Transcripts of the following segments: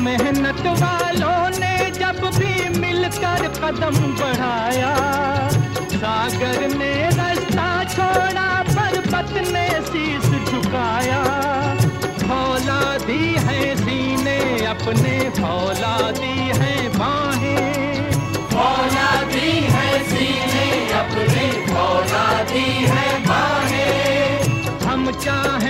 मेहनत वालों ने जब भी मिलकर कदम बढ़ाया, सागर ने रास्ता छोड़ा, पर्वत ने शीश झुकाया। फौला दी है सीने अपने फौला दी है बाहें। फौला दी है सीने अपने फौला दी है बाहें। हम चाहें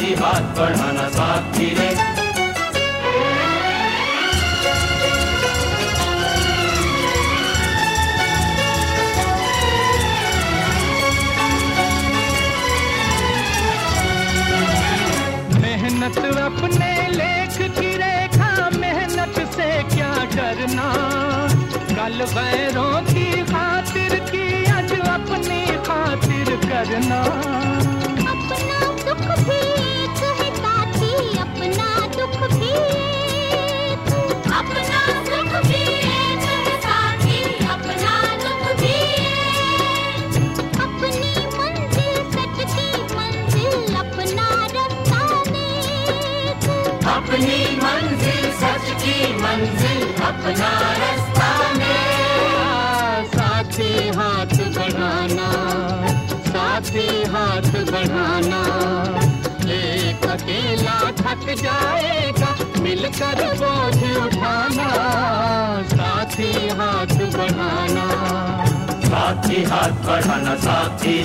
साथी हाथ बढ़ाना साथी रे मेहनत अपने लेख की रेखा, मेहनत से क्या करना? कल वैरों की खातिर की आज अपनी खातिर करना? अपनी मंजिल, सच की मंजिल अपना रास्ता साथी हाथ बढ़ाना, साथी हाथ बढ़ाना, एक अकेला थक जाएगा, मिलकर बोझ उठाना। साथी हाथ बढ़ाना। साथी हाथ बढ़ाना, साथी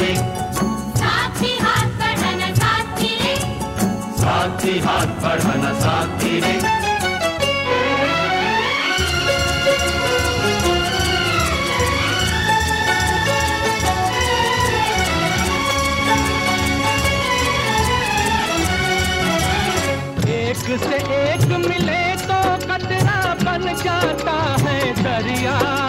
साथी हाथ बढ़ाना साथी रे एक से एक मिले तो कतरा बन जाता है दरिया।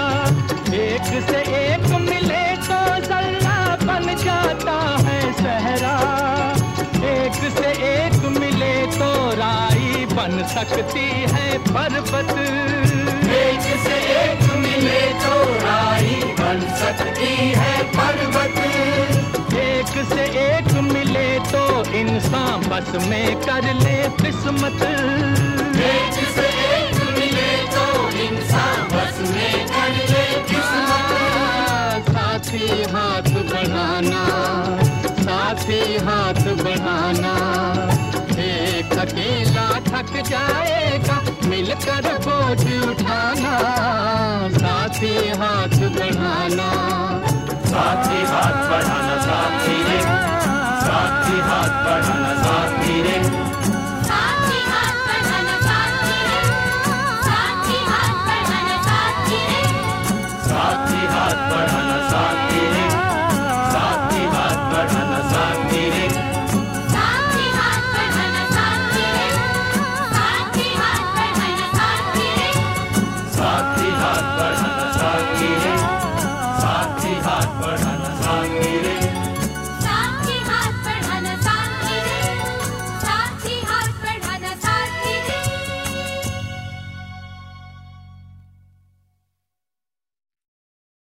बन सकती है पर्वत। एक से एक मिले तो राही बन सकती है पर्वत। एक से एक मिले तो इंसान बस में कर ले किस्मत। थक जाएगा मिलकर बोझ उठाना साथी हाथ बढ़ाना। साथी हाथ बढ़ाना